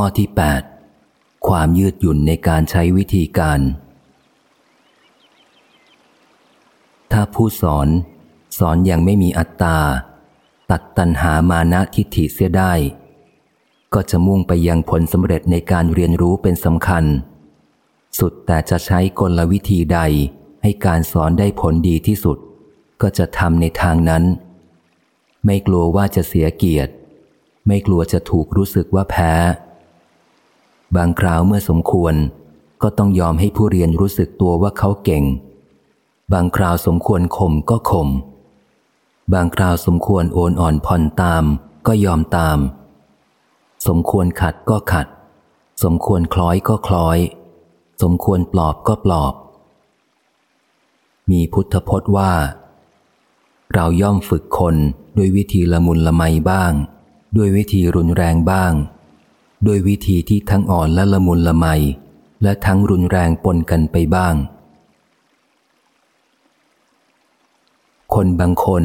ข้อที่ 8 ความยืดหยุ่นในการใช้วิธีการ ถ้าผู้สอน สอนอย่างไม่มีอัตตา ตัดตัณหามานะทิฏฐิเสียได้ ก็จะมุ่งไปยังผลสำเร็จในการเรียนรู้เป็นสำคัญ สุดแต่จะใช้กลวิธีใดให้การสอนได้ผลดีที่สุด ก็จะทำในทางนั้น ไม่กลัวว่าจะเสียเกียรติ ไม่กลัวจะถูกรู้สึกว่าแพ้ บางคราวเมื่อสมควร ก็ต้องยอมให้ผู้เรียนรู้สึกตัวว่าเขาเก่ง บางคราวสมควรข่มก็ข่ม บางคราวสมควรโอนอ่อนผ่อนตาม ก็ยอมตาม สมควรขัดก็ขัด สมควรคล้อยก็คล้อย สมควรปลอบก็ปลอบ มีพุทธพจน์ว่า เราย่อมฝึกคนด้วยวิธีละมุนละไมบ้าง ด้วยวิธีรุนแรงบ้าง ด้วยวิธีที่ทั้งอ่อนและละมุนละไม และทั้งรุนแรงปนกันไปบ้าง คนบางคน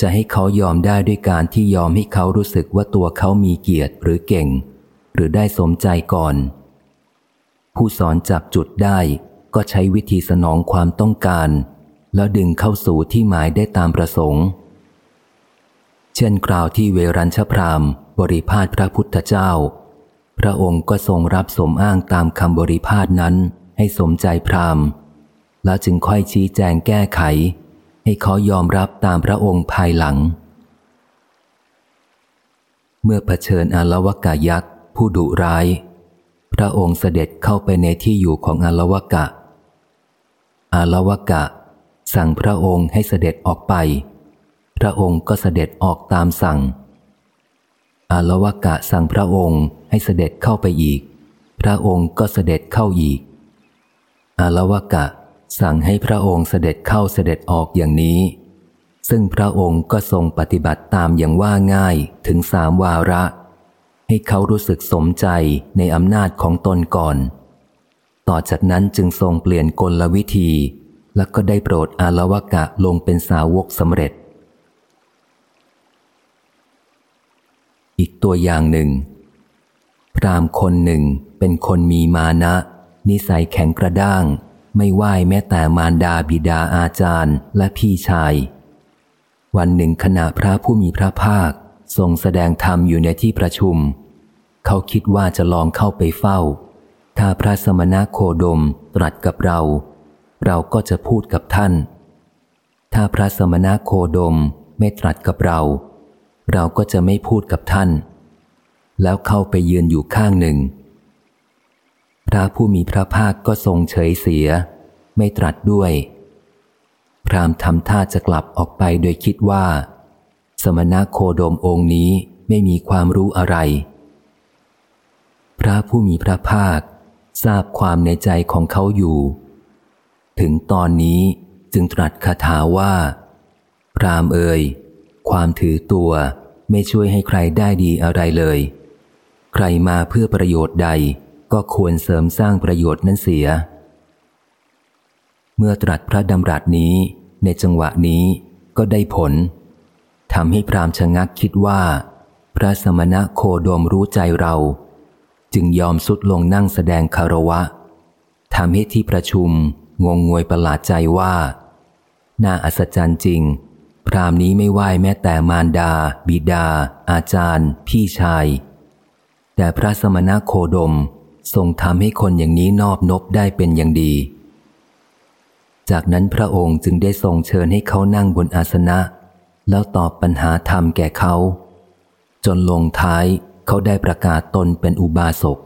จะให้เขายอมได้ด้วยการที่ยอมให้เขารู้สึกว่าตัวเขามีเกียรติหรือเก่ง หรือได้สมใจก่อน ผู้สอนจับจุดได้ก็ใช้วิธีสนองความต้องการ แล้วดึงเข้าสู่ที่หมายได้ตามประสงค์ เช่นกล่าวที่เวรัญชพรามบริพาทพระพุทธเจ้า พระองค์ก็ทรงรับสมอ้างตามคำบริพาทนั้นให้สมใจพรามแล้วจึงค่อยชี้แจงแก้ไข ให้เขายอมรับตามพระองค์ภายหลัง เมื่อเผชิญอาลวกายักษ์ผู้ดุร้าย พระองค์เสด็จเข้าไปในที่อยู่ของอาลวกะ อาลวกะ สั่งพระองค์ให้เสด็จออกไป พระองค์ก็เสด็จออกตามสั่ง อาลวกะสั่งพระองค์ให้เสด็จเข้าไปอีก พระองค์ก็เสด็จเข้าอีก อาลวกะสั่งให้พระองค์เสด็จเข้าเสด็จออกอย่างนี้ ซึ่งพระองค์ก็ทรงปฏิบัติตามอย่างว่าง่ายถึงสามวาระ ให้เขารู้สึกสมใจในอำนาจของตนก่อน ต่อจากนั้นจึงทรงเปลี่ยนกลวิธี แล้วก็ได้โปรดอาลวกะลงเป็นสาวกสำเร็จ อีกตัวอย่างหนึ่ง พรามคนหนึ่งเป็นคนมีมานะ นิสัยแข็งกระด้าง ไม่ไหวแม้แต่มารดาบิดาอาจารย์และพี่ชาย วันหนึ่งขณะพระผู้มีพระภาคทรงแสดงธรรมอยู่ในที่ประชุม เขาคิดว่าจะลองเข้าไปเฝ้า ถ้าพระสมณโคดมตรัสกับเรา เราก็จะพูดกับท่าน ถ้าพระสมณโคดมไม่ตรัสกับเรา เราก็จะไม่พูดกับท่าน แล้วเข้าไปยืนอยู่ข้างหนึ่ง พระผู้มีพระภาคก็ทรงเฉยเสีย ไม่ตรัสด้วย พรามทำท่าจะกลับออกไปโดยคิดว่า สมณโคดมองค์นี้ไม่มีความรู้อะไร พระผู้มีพระภาคทราบความในใจของเขาอยู่ ถึงตอนนี้จึงตรัสคาถาว่า พรามเอ่ย ความถือตัวไม่ช่วยให้ใครได้ดีอะไรเลย ใครมาเพื่อประโยชน์ใดก็ควรเสริมสร้างประโยชน์นั้นเสีย เมื่อตรัสพระดำรัสนี้ในจังหวะนี้ก็ได้ผลทำให้พรามชะงักคิดว่า พระสมณะโคโดมรู้ใจเรา จึงยอมสุดลงนั่งแสดงคารวะทำให้ที่ประชุมงงงวยประหลาดใจว่า น่าอัศจรรย์จริง พรามนี้ไม่ไหวแม้แต่มารดา บิดา อาจารย์ พี่ชาย แต่พระสมณโคดมทรงทำให้คนอย่างนี้นอบนบได้เป็นอย่างดี จากนั้นพระองค์จึงได้ทรงเชิญให้เขานั่งบนอาสนะ แล้วตอบปัญหาธรรมแก่เขา จนลงท้ายเขาได้ประกาศตนเป็นอุบาสก